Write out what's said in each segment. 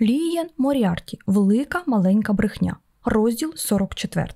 Лієн Моріарті Велика маленька брехня. Розділ 44.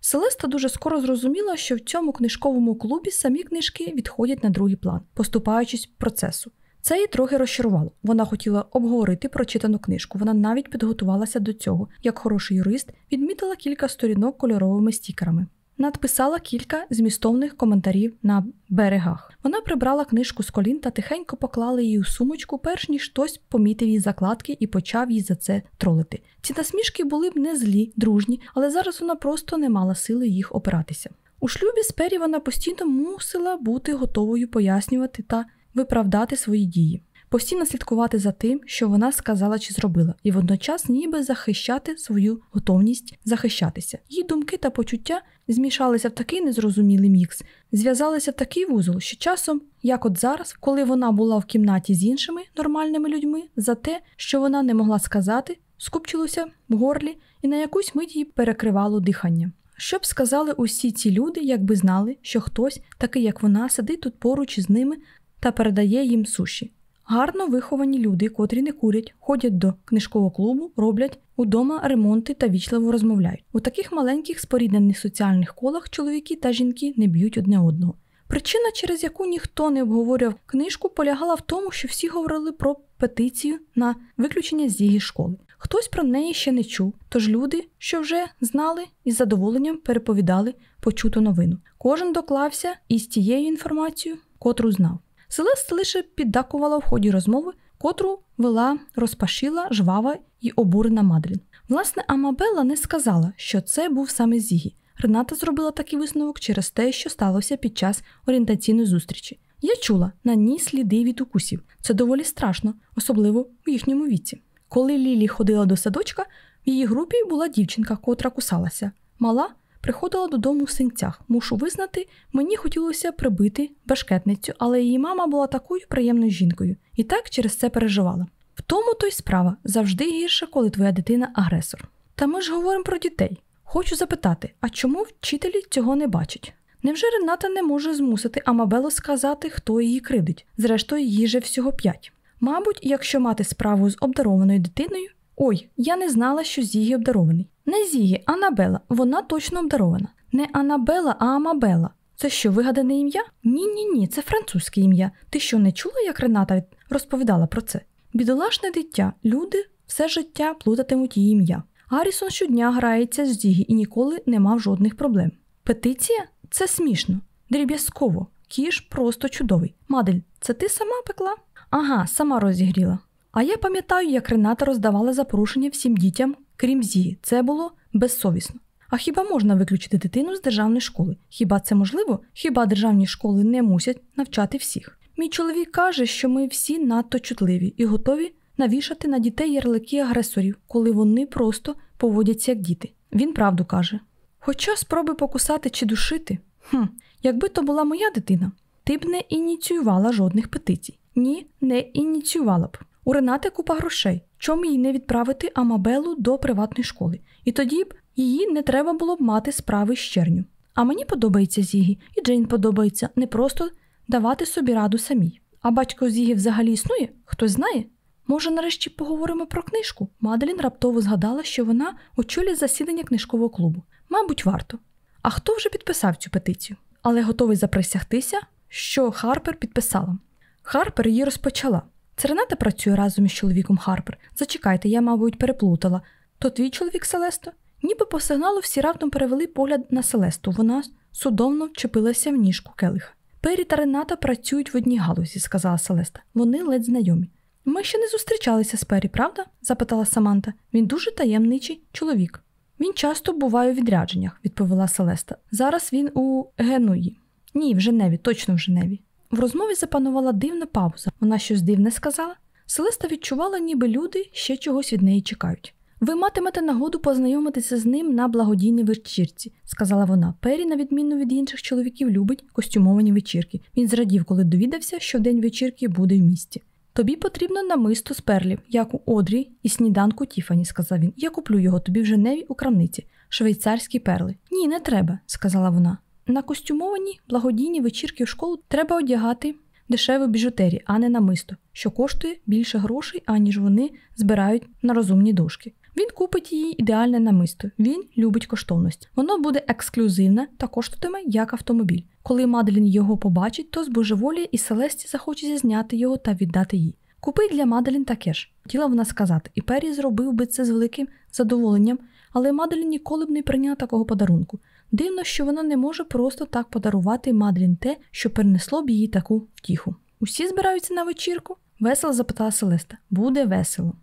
Селеста дуже скоро зрозуміла, що в цьому книжковому клубі самі книжки відходять на другий план, поступаючись процесу. Це її трохи розчарувало. Вона хотіла обговорити прочитану книжку. Вона навіть підготувалася до цього. Як хороший юрист, відмітила кілька сторінок кольоровими стікерами. Надписала кілька змістовних коментарів на берегах. Вона прибрала книжку з колін та тихенько поклала її у сумочку, перш ніж хтось помітив її закладки і почав її за це тролити. Ці насмішки були б не злі, дружні, але зараз вона просто не мала сили їх опиратися. У шлюбі з Пері вона постійно мусила бути готовою пояснювати та виправдати свої дії, постійно слідкувати за тим, що вона сказала чи зробила, і водночас ніби захищати свою готовність захищатися. Її думки та почуття змішалися в такий незрозумілий мікс, зв'язалися в такий вузол, що часом, як от зараз, коли вона була в кімнаті з іншими нормальними людьми, за те, що вона не могла сказати, скупчилося в горлі, і на якусь мить її перекривало дихання. Що б сказали усі ці люди, якби знали, що хтось, такий як вона, сидить тут поруч із ними та передає їм суші. Гарно виховані люди, котрі не курять, ходять до книжкового клубу, роблять удома ремонти та вічливо розмовляють. У таких маленьких споріднених соціальних колах чоловіки та жінки не б'ють одне одного. Причина, через яку ніхто не обговорював книжку, полягала в тому, що всі говорили про петицію на виключення з її школи. Хтось про неї ще не чув, тож люди, що вже знали, із задоволенням переповідали почуту новину. Кожен доклався із тією інформацією, котру знав. Селеста лише піддакувала в ході розмови, котру вела розпашила, жвава і обурена Мадрін. Власне, Амабела не сказала, що це був саме Зігі. Рената зробила такий висновок через те, що сталося під час орієнтаційної зустрічі. Я чула на ній сліди від укусів. Це доволі страшно, особливо в їхньому віці. Коли Лілі ходила до садочка, в її групі була дівчинка, котра кусалася. Мала приходила додому в синцях. Мушу визнати, мені хотілося прибити башкетницю, але її мама була такою приємною жінкою і так через це переживала. В тому то й справа завжди гірше, коли твоя дитина агресор. Та ми ж говоримо про дітей. Хочу запитати, а чому вчителі цього не бачать? Невже Рената не може змусити Амабелу сказати, хто її кривдить? Зрештою, їй же всього п'ять. Мабуть, якщо мати справу з обдарованою дитиною, ой, я не знала, що Зігі обдарований. Не Зігі, Анабела, вона точно обдарована. Не Анабела, а Амабела. Це що, вигадане ім'я? Ні, ні, ні, це французьке ім'я. Ти що не чула, як Рената розповідала про це? Бідолашне дитя, люди все життя плутатимуть її ім'я. Гаррісон щодня грається з Зігі і ніколи не мав жодних проблем. Петиція це смішно, дріб'язково, кіш просто чудовий. Мадель, це ти сама пекла? Ага, сама розігріла. А я пам'ятаю, як Рената роздавала запрошення всім дітям, крім Зігі. Це було безсовісно. А хіба можна виключити дитину з державної школи? Хіба це можливо? Хіба державні школи не мусять навчати всіх? Мій чоловік каже, що ми всі надто чутливі і готові навішати на дітей ярлики агресорів, коли вони просто поводяться як діти. Він правду каже. Хоча спроби покусати чи душити, хм, якби то була моя дитина, ти б не ініціювала жодних петицій. Ні, не ініціювала б. У Ренати купа грошей. Чому їй не відправити Амабелу до приватної школи? І тоді б її не треба було б мати справи з черню. А мені подобається Зігі, і Джейн подобається не просто давати собі раду самій. А батько Зігі взагалі існує? Хтось знає? Може, нарешті поговоримо про книжку? Маделін раптово згадала, що вона очолює засідання книжкового клубу. Мабуть, варто. А хто вже підписав цю петицію? Але готовий заприсягтися, що Харпер підписала. Харпер її розпочала. Це працює разом із чоловіком Харпер. Зачекайте, я, мабуть, переплутала. То твій чоловік Селесто? Ніби по сигналу всі раптом перевели погляд на Селесту. Вона судомно вчепилася в ніжку келиха. Пері та Рената працюють в одній галузі, сказала Селеста. Вони ледь знайомі. Ми ще не зустрічалися з Пері, правда? запитала Саманта. Він дуже таємничий чоловік. Він часто буває у відрядженнях, відповіла Селеста. Зараз він у Генуї. Ні, в Женеві, точно в Женеві. В розмові запанувала дивна пауза. Вона щось дивне сказала. Селеста відчувала, ніби люди ще чогось від неї чекають. Ви матимете нагоду познайомитися з ним на благодійній вечірці, сказала вона. Пері, на відміну від інших чоловіків, любить костюмовані вечірки. Він зрадів, коли довідався, що в день вечірки буде в місті. Тобі потрібно намисто з перлів, як у Одрі і сніданку Тіфані, сказав він. Я куплю його тобі в Женеві у крамниці, швейцарські перли. Ні, не треба, сказала вона. На костюмовані благодійні вечірки в школу треба одягати дешеву біжутерію, а не намисто, що коштує більше грошей, аніж вони збирають на розумні дошки. Він купить її ідеальне намисто. Він любить коштовність. Воно буде ексклюзивне та коштуватиме як автомобіль. Коли Маделін його побачить, то збожеволіє і Селесті захочеться зняти його та віддати їй. Купи для Маделін таке ж, хотіла вона сказати, і Пері зробив би це з великим задоволенням, але Маделін ніколи б не прийняла такого подарунку. Дивно, що вона не може просто так подарувати Маделін те, що перенесло б їй таку втіху. Усі збираються на вечірку? Весело запитала Селеста. Буде весело.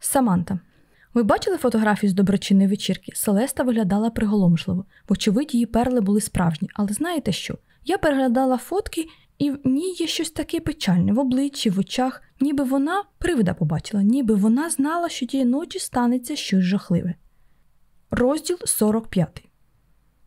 Саманта. Ви бачили фотографію з доброчинної вечірки? Селеста виглядала приголомшливо, вочевидь, її перли були справжні, але знаєте що? Я переглядала фотки, і в ній є щось таке печальне в обличчі, в очах, ніби вона привида побачила, ніби вона знала, що тієї ночі станеться щось жахливе. Розділ 45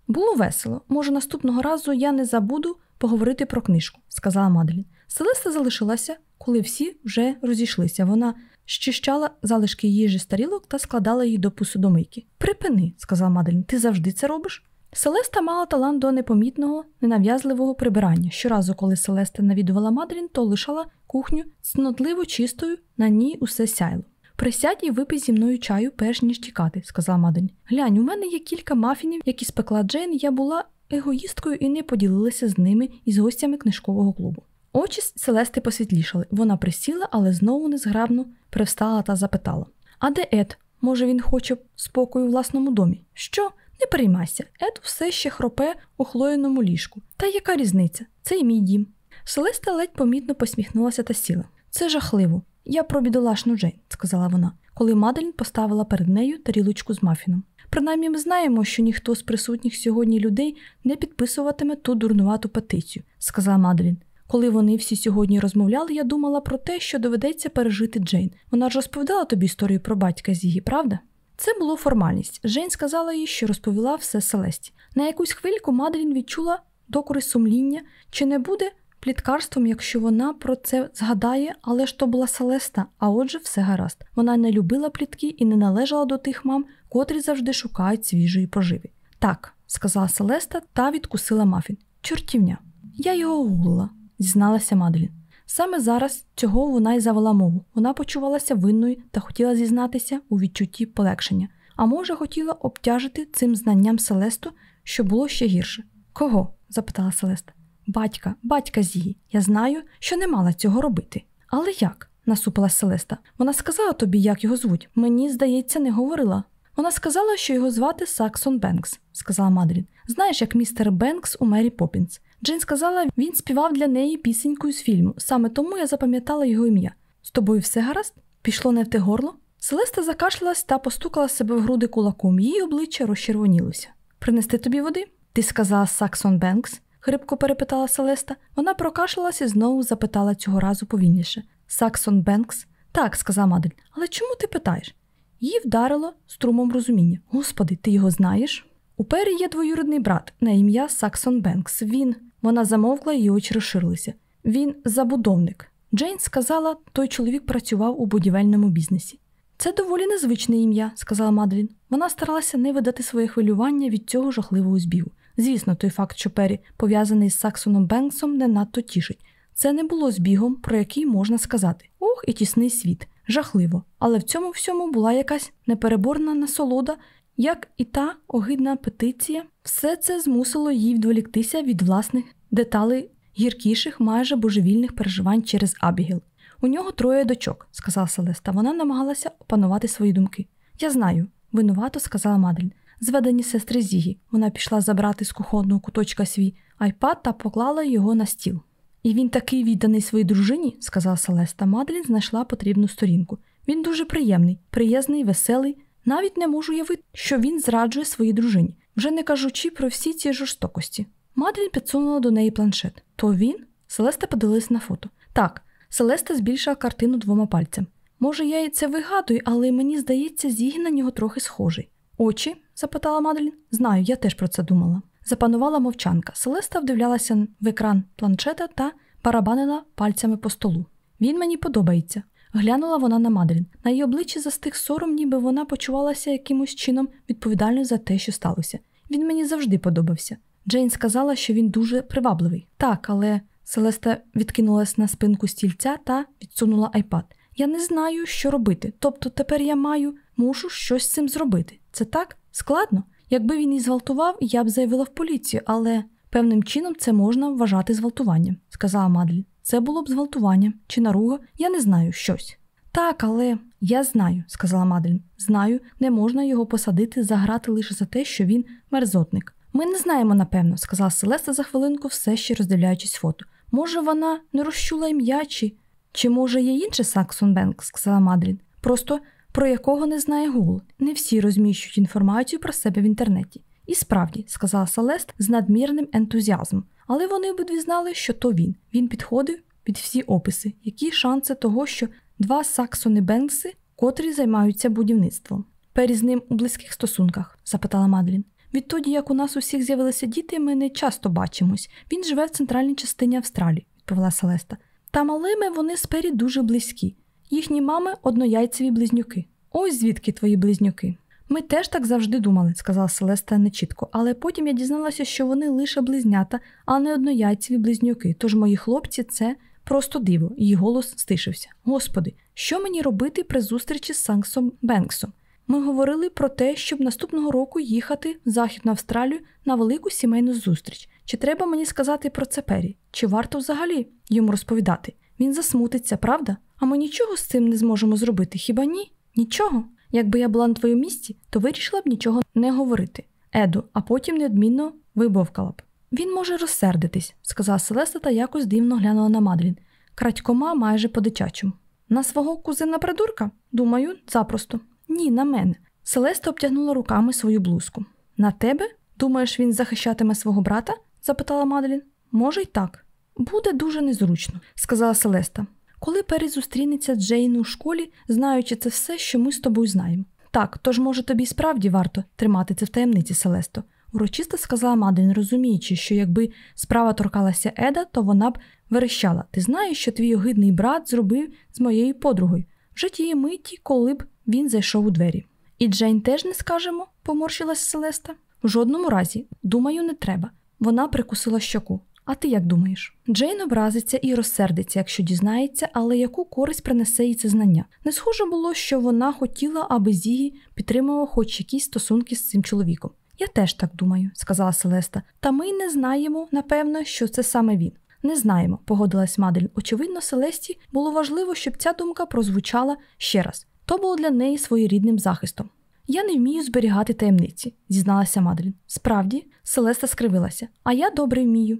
Було весело. Може, наступного разу я не забуду поговорити про книжку, сказала Маделін. Селеста залишилася, коли всі вже розійшлися. Вона щищала залишки їжі з тарілок та складала її до посудомийки. Припини, сказала Маделін, ти завжди це робиш? Селеста мала талант до непомітного, ненав'язливого прибирання. Щоразу, коли Селеста навідувала Маделін, то лишала кухню цнотливо чистою, на ній усе сяйло. Присядь і випий зі мною чаю, перш ніж тікати, сказала Маделін. Глянь, у мене є кілька мафінів, які спекла Джейн, я була егоїсткою і не поділилася з ними із гостями книжкового клубу. Очі Селести посвітлішали. Вона присіла, але знову незграбно привстала та запитала: А де Ед? Може, він хоче спокою у власному домі? Що? Не переймайся, Ед все ще хропе у хлоєному ліжку. Та яка різниця? Це й мій дім. Селеста ледь помітно посміхнулася та сіла. Це жахливо. Я про бідолашну Джейн, сказала вона, коли Маделін поставила перед нею тарілочку з мафіном. Принаймні ми знаємо, що ніхто з присутніх сьогодні людей не підписуватиме ту дурнувату петицію, сказала Маделін. Коли вони всі сьогодні розмовляли, я думала про те, що доведеться пережити Джейн. Вона ж розповідала тобі історію про батька Зігі, правда? Це було формальність. Джейн сказала їй, що розповіла все Селесті. На якусь хвильку Маделін відчула докори сумління, чи не буде пліткарством, якщо вона про це згадає, але ж то була Селеста, а отже, все гаразд. Вона не любила плітки і не належала до тих мам, котрі завжди шукають свіжої поживи. Так, сказала Селеста та відкусила мафін. Чортівня. Я його гуглила, зізналася Маделін. Саме зараз цього вона й завела мову. Вона почувалася винною та хотіла зізнатися у відчутті полегшення, а може, хотіла обтяжити цим знанням Селесту, що було ще гірше. Кого? запитала Селеста. Батька, батька Зії. Я знаю, що не мала цього робити. Але як? насупила Селеста. Вона сказала тобі, як його звуть. Мені, здається, не говорила. Вона сказала, що його звати Саксон Бенкс, сказала Мадрін. Знаєш, як містер Бенкс у Мері Поппінс. Джейн сказала, він співав для неї пісеньку з фільму. Саме тому я запам'ятала його ім'я. З тобою все гаразд? Пішло не в те горло? Селеста закашлялась та постукала себе в груди кулаком. Її обличчя розчервонілося. Принести тобі води? Ти сказала Саксон Бенкс? Хрипко перепитала Селеста. Вона прокашлялася і знову запитала цього разу повільніше. Саксон Бенкс? Так, сказала Мадель. Але чому ти питаєш? Її вдарило струмом розуміння. Господи, ти його знаєш? У Пері є двоюрідний брат на ім'я Саксон Бенкс. Він. Вона замовкла, її очі розширилися. Він забудовник. Джейн сказала, той чоловік працював у будівельному бізнесі. Це доволі незвичне ім'я, сказала Маделін. Вона старалася не видати своє хвилювання від цього жахливого збігу. Звісно, той факт, що Пері пов'язаний з Саксоном Бенксом, не надто тішить. Це не було збігом, про який можна сказати: ох, і тісний світ, жахливо. Але в цьому всьому була якась непереборна насолода, як і та огидна петиція. Все це змусило їй відволіктися від власних деталей гіркіших, майже божевільних переживань через Абігіл. У нього троє дочок, сказала Селеста. Вона намагалася опанувати свої думки. Я знаю, винувато сказала Маделін. Зведені сестри Зігі. Вона пішла забрати з кухонного куточка свій айпад та поклала його на стіл. І він такий відданий своїй дружині, сказала Селеста. Маделін знайшла потрібну сторінку. Він дуже приємний, приязний, веселий. Навіть не можу уявити, що він зраджує своїй дружині, вже не кажучи про всі ці жорстокості. Маделін підсунула до неї планшет. То він? Селеста подивилась на фото. Так, Селеста збільшила картину двома пальцями. Може, я і це вигадую, але мені здається, Зігі на нього трохи схожий. Очі? Запитала Маделін. Знаю, я теж про це думала. Запанувала мовчанка. Селеста вдивлялася в екран планшета та барабанила пальцями по столу. Він мені подобається. Глянула вона на Маделін. На її обличчі застиг сором, ніби вона почувалася якимось чином відповідальною за те, що сталося. Він мені завжди подобався. Джейн сказала, що він дуже привабливий. Так, але Селеста відкинулась на спинку стільця та відсунула айпад. Я не знаю, що робити. Тобто тепер я маю, мушу щось з цим зробити. Це так складно. Якби він і зґвалтував, я б заявила в поліцію, але певним чином це можна вважати зґвалтуванням, сказала Мадлін. Це було б зґвалтуванням чи наруга, я не знаю щось. Так, але я знаю, сказала Мадлін. Знаю, не можна його посадити, заграти лише за те, що він мерзотник. Ми не знаємо, напевно, сказала Селеста за хвилинку, все ще роздивляючись фото. Може, вона не розчула ім'я, чи Чи може є інший Саксон Бенк, сказала Мадлін. Просто про якого не знає Гул. Не всі розміщують інформацію про себе в інтернеті. І справді, сказала Селест з надмірним ентузіазмом, але вони обидві знали, що то він. Він підходив під всі описи, які шанси того, що два Саксони Бенкси, котрі займаються будівництвом. Пері з ним у близьких стосунках? запитала Мадлін. Відтоді, як у нас усіх з'явилися діти, ми не часто бачимось. Він живе в центральній частині Австралії, відповіла Селеста. Та малими вони спері дуже близькі. Їхні мами однояйцеві близнюки. Ось звідки твої близнюки. Ми теж так завжди думали, сказала Селеста нечітко, але потім я дізналася, що вони лише близнята, а не однояйцеві близнюки. Тож мої хлопці це просто диво, її голос стишився. Господи, що мені робити при зустрічі з Санксом Бенксом? Ми говорили про те, щоб наступного року їхати в Західну Австралію на велику сімейну зустріч. Чи треба мені сказати про це Пері? Чи варто взагалі йому розповідати? Він засмутиться, правда? А ми нічого з цим не зможемо зробити, хіба ні? Нічого. Якби я була на твоєму місці, то вирішила б нічого не говорити. Еду, а потім неодмінно вибовкала б. Він може розсердитись, сказала Селеста та якось дивно глянула на Мадлін. Крадькома майже по дитячому. На свого кузина придурка? Думаю, запросто. Ні, на мене. Селеста обтягнула руками свою блузку. На тебе? Думаєш, він захищатиме свого брата? запитала Мадлін. Може, й так. Буде дуже незручно, сказала Селеста. Коли Пері зустрінеться Джейн у школі, знаючи це все, що ми з тобою знаємо. Так, тож, може, тобі справді варто тримати це в таємниці, Селесто. Урочисто сказала Мадлін, розуміючи, що якби справа торкалася Еда, то вона б верещала Ти знаєш, що твій огидний брат зробив з моєю подругою вже тієї миті, коли б він зайшов у двері. І Джейн теж не скажемо, поморщилась Селеста. В жодному разі, думаю, не треба. Вона прикусила щоку. А ти як думаєш? Джейн образиться і розсердиться, якщо дізнається, але яку користь принесе їй це знання? Не схоже було, що вона хотіла, аби Зігі підтримував хоч якісь стосунки з цим чоловіком. Я теж так думаю, сказала Селеста. Та ми не знаємо, напевно, що це саме він. Не знаємо, погодилась Мадель. Очевидно, Селесті було важливо, щоб ця думка прозвучала ще раз. То було для неї своєрідним захистом. Я не вмію зберігати таємниці, зізналася Маделін. Справді, Селеста скривилася, а я добре вмію.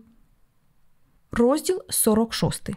Розділ 46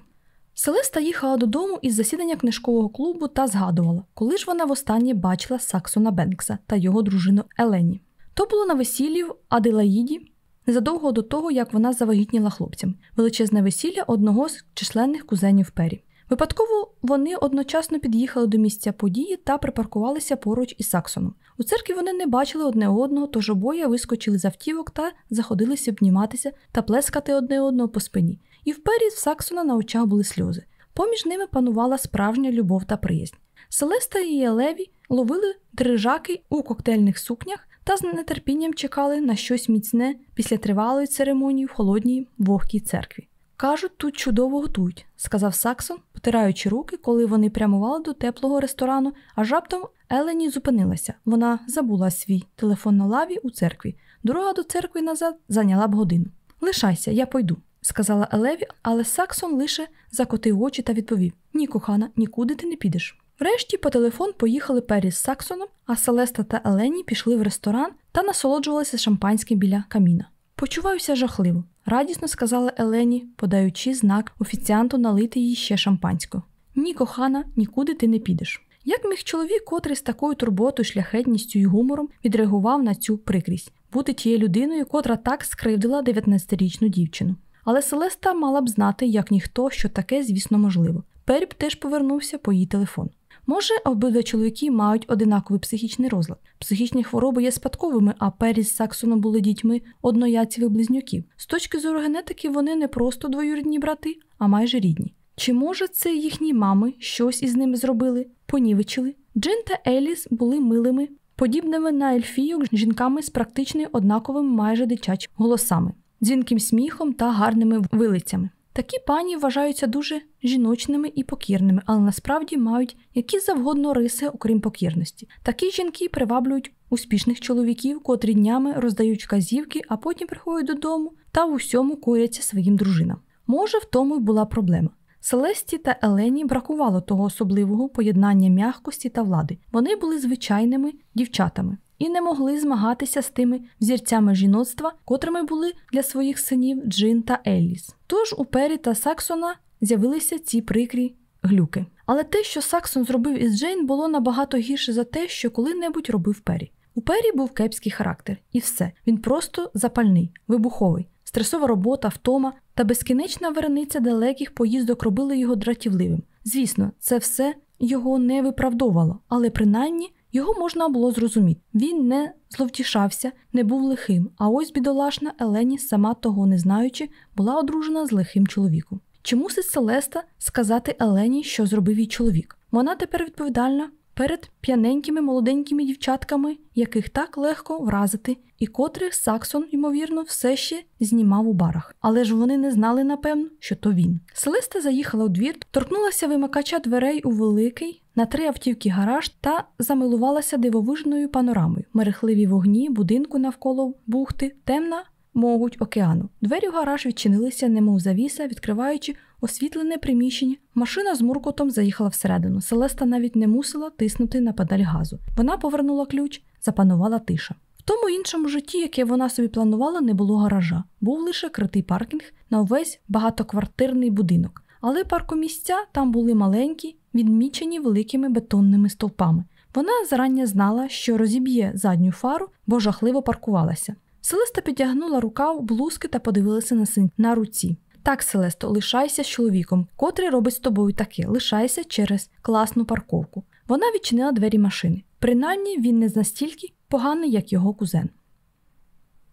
Селеста їхала додому із засідання книжкового клубу та згадувала, коли ж вона востаннє бачила Саксона Бенкса та його дружину Елені. То було на весіллі в Аделаїді незадовго до того, як вона завагітніла хлопцям, величезне весілля одного з численних кузенів Пері. Випадково вони одночасно під'їхали до місця події та припаркувалися поруч із Саксоном. У церкві вони не бачили одне одного, тож обоє вискочили з автівок та заходилися обніматися та плескати одне одного по спині. І в в Саксона на очах були сльози. Поміж ними панувала справжня любов та приязнь. Селеста і Елеві ловили дрижаки у коктейльних сукнях та з нетерпінням чекали на щось міцне після тривалої церемонії в холодній вогкій церкві. Кажуть, тут чудово готують, сказав Саксон, потираючи руки, коли вони прямували до теплого ресторану, а раптом Елені зупинилася. Вона забула свій телефон на лаві у церкві. Дорога до церкви назад зайняла б годину. Лишайся, я пойду, сказала Елеві, але Саксон лише закотив очі та відповів: Ні, кохана, нікуди ти не підеш. Врешті по телефон поїхали Пері з Саксоном, а Селеста та Елені пішли в ресторан та насолоджувалися шампанським біля каміна. Почуваюся жахливо, радісно сказала Елені, подаючи знак офіціанту налити їй ще шампанського. Ні, кохана, нікуди ти не підеш. Як міг чоловік, котрий з такою турботою, шляхетністю і гумором відреагував на цю прикрість, бути тією людиною, котра так скривдила 19-річну дівчину. Але Селеста мала б знати, як ніхто, що таке, звісно, можливо. Періб теж повернувся по її телефон. Може, обидва чоловіки мають одинаковий психічний розлад. Психічні хвороби є спадковими, а Пері з Саксоном були дітьми однояцівих близнюків. З точки зору генетики, вони не просто двоюрідні брати, а майже рідні. Чи може це їхні мами щось із ними зробили, понівечили? Джин та Еліс були милими, подібними на ельфійок жінками з практично однаковими майже дитячими голосами, дзвінким сміхом та гарними вилицями. Такі пані вважаються дуже жіночними і покірними, але насправді мають які завгодно риси, окрім покірності. Такі жінки приваблюють успішних чоловіків, котрі днями роздають вказівки, а потім приходять додому та в усьому куряться своїм дружинам. Може, в тому й була проблема. Селесті та Елені бракувало того особливого поєднання м'якості та влади. Вони були звичайними дівчатами і не могли змагатися з тими взірцями жіноцтва, котрими були для своїх синів Джин та Елліс. Тож у Пері та Саксона з'явилися ці прикрі глюки. Але те, що Саксон зробив із Джейн, було набагато гірше за те, що коли-небудь робив Пері. У Пері був кепський характер, і все. Він просто запальний, вибуховий. Стресова робота, втома та безкінечна верениця далеких поїздок робили його дратівливим. Звісно, це все його не виправдовувало, але принаймні його можна було зрозуміти. Він не зловтішався, не був лихим, а ось бідолашна Елені, сама того не знаючи, була одружена з лихим чоловіком. Чи мусить Селеста сказати Елені, що зробив їй чоловік? Вона тепер відповідальна перед п'яненькими молоденькими дівчатками, яких так легко вразити, і котрих Саксон, ймовірно, все ще знімав у барах. Але ж вони не знали, напевно, що то він. Селеста заїхала у двір, торкнулася вимикача дверей у великий. На три автівки гараж та замилувалася дивовижною панорамою, мерехливі вогні, будинку навколо бухти, темна могуть океану. Двері в гараж відчинилися, немов завіса, відкриваючи освітлене приміщення. Машина з муркотом заїхала всередину. Селеста навіть не мусила тиснути на педаль газу. Вона повернула ключ, запанувала тиша. В тому іншому житті, яке вона собі планувала, не було гаража. Був лише критий паркінг на увесь багатоквартирний будинок. Але паркомісця там були маленькі, відмічені великими бетонними стовпами. Вона зарані знала, що розіб'є задню фару, бо жахливо паркувалася. Селеста підтягнула рукав блузки та подивилася на син на руці. Так, Селесто, лишайся з чоловіком, котрий робить з тобою таке, лишайся через класну парковку. Вона відчинила двері машини. Принаймні він не настільки поганий, як його кузен.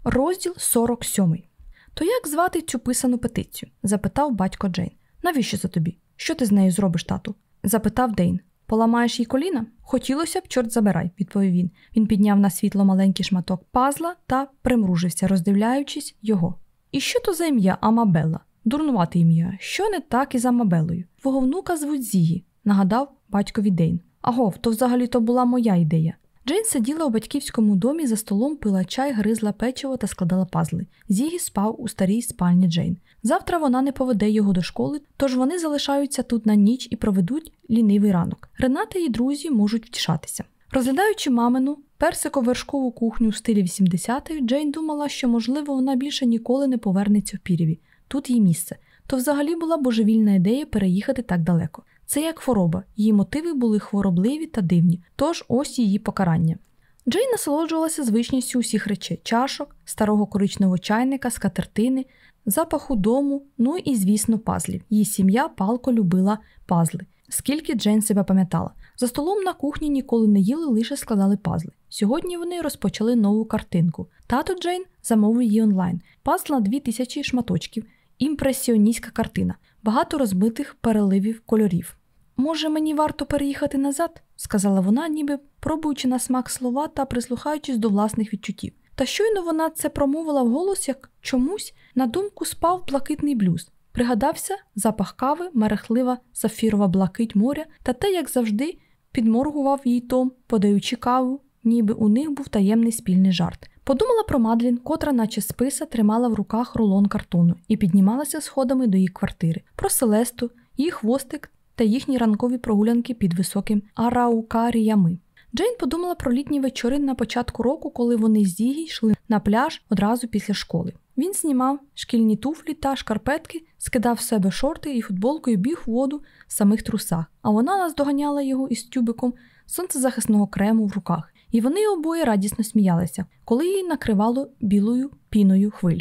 Розділ 47. То як звати цю писану петицію? запитав батько Джейн. Навіщо це тобі? Що ти з нею зробиш, тату? запитав Дейн. Поламаєш їй коліна? Хотілося б, чорт забирай, відповів він. Він підняв на світло маленький шматок пазла та примружився, роздивляючись його. І що то за ім'я Амабелла? Дурнувати ім'я. Що не так із Амабелою? Твого внука звуть Зії, нагадав батькові Дейн. Агов, то взагалі то була моя ідея. Джейн сиділа у батьківському домі за столом, пила чай, гризла печиво та складала пазли. Зігі спав у старій спальні Джейн. Завтра вона не поведе його до школи, тож вони залишаються тут на ніч і проведуть лінивий ранок. Рената і друзі можуть втішатися. Розглядаючи мамину персико-вершкову кухню в стилі 80-х, Джейн думала, що, можливо, вона більше ніколи не повернеться в Пірєві. Тут її місце. То взагалі була божевільна ідея переїхати так далеко. Це як хвороба, її мотиви були хворобливі та дивні, тож ось її покарання. Джейн насолоджувалася звичністю усіх речей: чашок, старого коричневого чайника, скатертини, запаху дому, ну і, звісно, пазлів. Її сім'я палко любила пазли, скільки Джейн себе пам'ятала. За столом на кухні ніколи не їли, лише складали пазли. Сьогодні вони розпочали нову картинку. Тато Джейн замовив її онлайн. Пазл на дві тисячі шматочків, імпресіоністська картина, багато розбитих переливів кольорів. Може, мені варто переїхати назад? сказала вона, ніби пробуючи на смак слова та прислухаючись до власних відчуттів. Та щойно вона це промовила вголос, як чомусь на думку спав блакитний блюз. Пригадався запах кави, мерехлива сафірова блакить моря та те, як завжди, підморгував їй Том, подаючи каву, ніби у них був таємний спільний жарт. Подумала про Мадлін, котра, наче списа, тримала в руках рулон картону і піднімалася сходами до її квартири, про Селесту, її хвостик та їхні ранкові прогулянки під високим араукаріями. Джейн подумала про літні вечори на початку року, коли вони з Зігі йшли на пляж одразу після школи. Він знімав шкільні туфлі та шкарпетки, скидав в себе шорти і футболку і біг в воду в самих трусах, а вона наздоганяла його із тюбиком сонцезахисного крему в руках, і вони обоє радісно сміялися, коли її накривало білою піною хвиль.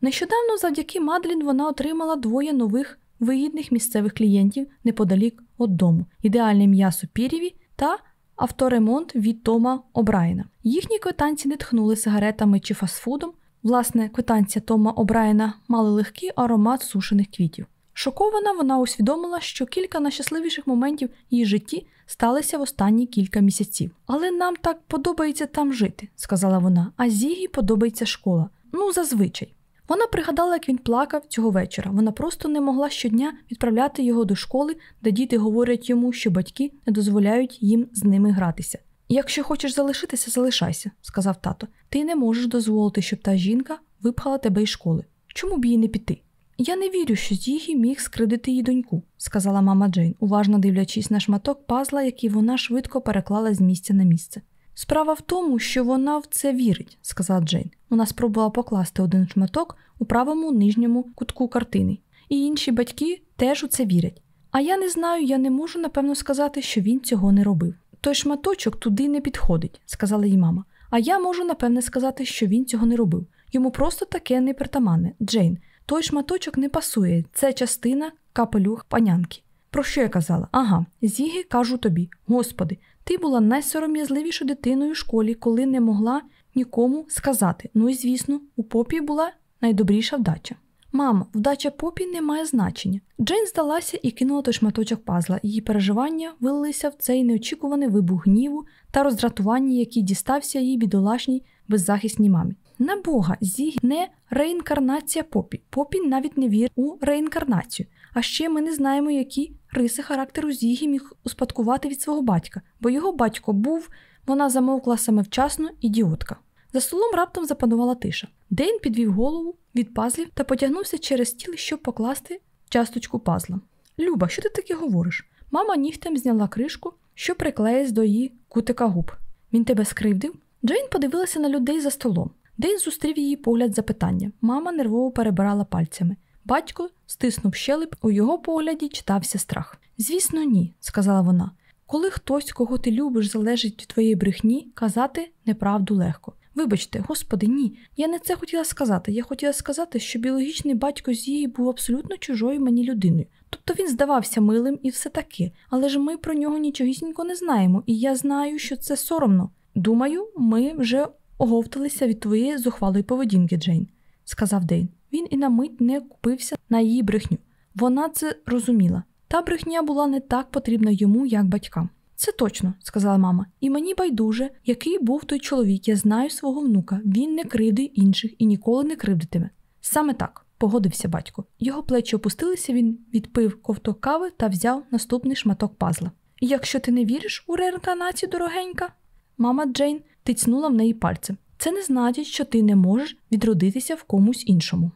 Нещодавно, завдяки Мадлін, вона отримала двоє нових вигідних місцевих клієнтів неподалік від дому, ідеальне м'ясо пірєві та авторемонт від Тома Обраєна. Їхні квитанці не тхнули сигаретами чи фастфудом. Власне, квитанція Тома Обраєна мали легкий аромат сушених квітів. Шокована, вона усвідомила, що кілька найщасливіших моментів її житті сталися в останні кілька місяців. Але нам так подобається там жити, сказала вона, а Зігі подобається школа. Ну, зазвичай. Вона пригадала, як він плакав цього вечора. Вона просто не могла щодня відправляти його до школи, де діти говорять йому, що батьки не дозволяють їм з ними гратися. Якщо хочеш залишитися, залишайся, сказав тато. Ти не можеш дозволити, щоб та жінка випхала тебе із школи. Чому б їй не піти? Я не вірю, що Зігі міг скридити її доньку, сказала мама Джейн, уважно дивлячись на шматок пазла, який вона швидко переклала з місця на місце. Справа в тому, що вона в це вірить, сказала Джейн. Вона спробувала покласти один шматок у правому нижньому кутку картини, і інші батьки теж у це вірять. А я не знаю, я не можу напевно сказати, що він цього не робив. Той шматочок туди не підходить, сказала їй мама. А я можу напевне сказати, що він цього не робив. Йому просто таке не притаманне. Джейн, той шматочок не пасує, це частина капелюх панянки. Про що я казала? Ага, Зіги, кажу тобі, господи, ти була найсором'язливішою дитиною в школі, коли не могла нікому сказати. Ну і звісно, у попі була найдобріша вдача. Мамо, вдача попі не має значення. Джейн здалася і кинула той шматочок пазла. Її переживання вилилися в цей неочікуваний вибух гніву та роздратування, який дістався їй бідолашній беззахисній мамі. На Бога, Зіг не реінкарнація попі. Попі навіть не вірить у реінкарнацію. А ще ми не знаємо, які риси характеру Зігі міг успадкувати від свого батька, бо його батько був, вона замовкла саме вчасно ідіотка. За столом раптом запанувала тиша. Дейн підвів голову від пазлів та потягнувся через стіл, щоб покласти часточку пазла. Люба, що ти таке говориш? Мама нігтем зняла кришку, що приклеїть до її кутика губ. Він тебе скривдив? Джейн подивилася на людей за столом. Дейн зустрів її погляд запитання. Мама нервово перебирала пальцями. Батько стиснув щелеп, у його погляді читався страх. Звісно, ні, сказала вона. Коли хтось, кого ти любиш, залежить від твоєї брехні, казати неправду легко. Вибачте, господи, ні. Я не це хотіла сказати. Я хотіла сказати, що біологічний батько з її був абсолютно чужою мені людиною. Тобто він здавався милим і все таке, але ж ми про нього нічогісінько не знаємо, і я знаю, що це соромно. Думаю, ми вже оговталися від твоєї зухвалої поведінки, Джейн, сказав Дейн. Він і на мить не купився на її брехню. Вона це розуміла. Та брехня була не так потрібна йому, як батькам. Це точно, сказала мама, і мені байдуже, який був той чоловік, я знаю свого внука. Він не кривдить інших і ніколи не кривдитиме. Саме так, погодився батько. Його плечі опустилися, він відпив ковток кави та взяв наступний шматок пазла. Якщо ти не віриш у реінкарнацію, дорогенька, мама Джейн тицнула в неї пальцем. Це не значить, що ти не можеш відродитися в комусь іншому.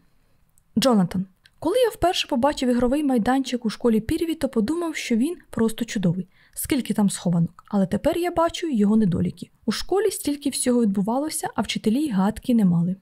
Джонатан. Коли я вперше побачив ігровий майданчик у школі Пірві, то подумав, що він просто чудовий, скільки там схованок, але тепер я бачу його недоліки. У школі стільки всього відбувалося, а вчителі й гадки не мали.